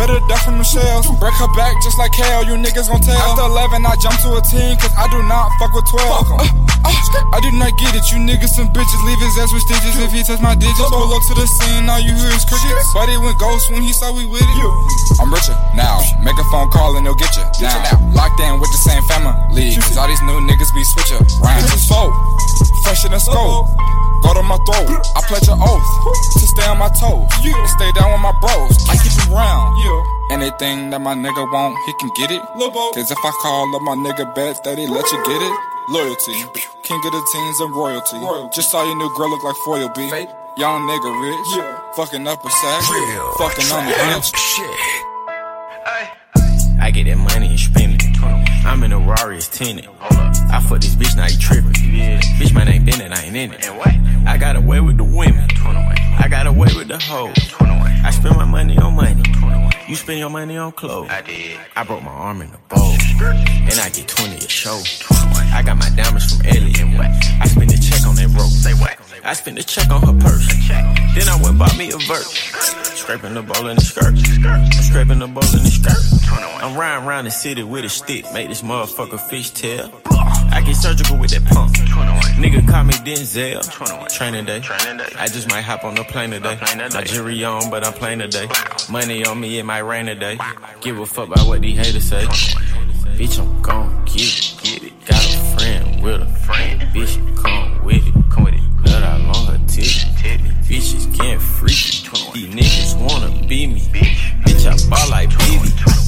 better die from the shells. Break her back just like hell, you niggas gon' tell. After 11, I jump to a team, cause I do not fuck with 12. Uh, uh, I do not get it, you niggas some bitches. Leave his ass with stitches if he touch my digits. Pull up to the scene, all you hear is crickets. But it went ghost when he saw we with it. I'm richer now. Make a phone call and they'll get you now. Locked in with the same family. Cause all these new niggas be switcher round. Bitches fold, fresh in the scope. Go to my throat. I pledge an oath to stay on my toes. And stay down Anything that my nigga want, he can get it. Cause if I call up my nigga bet that he let you get it. Loyalty, king of the teens and royalty. Just saw your new girl look like foil B. Young nigga rich, fucking up a sack, fucking on the bench. Shit. I get that money and spend it. I'm in a Rari, it's tenant. I fuck this bitch, now you trippin'. Yeah. Bitch, man ain't been it, I ain't in it. I got away with the women. I got away with the hoes. I spend my money on money. You spend your money on clothes. I did. I broke my arm in a bowl. And I get 20 a show. I got my diamonds from Ellie. I spend the check on that rope. Say what? I spent the check on her purse. Then I went bought me a verse. Scraping the ball in the skirt. I'm scraping the ball in the skirt. I'm riding around the city with a stick. Make this motherfucker fish tail. I get surgical with that pump call me Denzel. Training day. I just might hop on the plane today. My jury on, but I'm playing today. Money on me, it might rain today. Give a fuck about what these haters say. Bitch, I'm gon' get it. Get it. Got a friend with a friend. Bitch, come with it. Come with it. Blood out on her titty. Bitches getting freaky. These niggas wanna be me. Bitch, I ball like BB.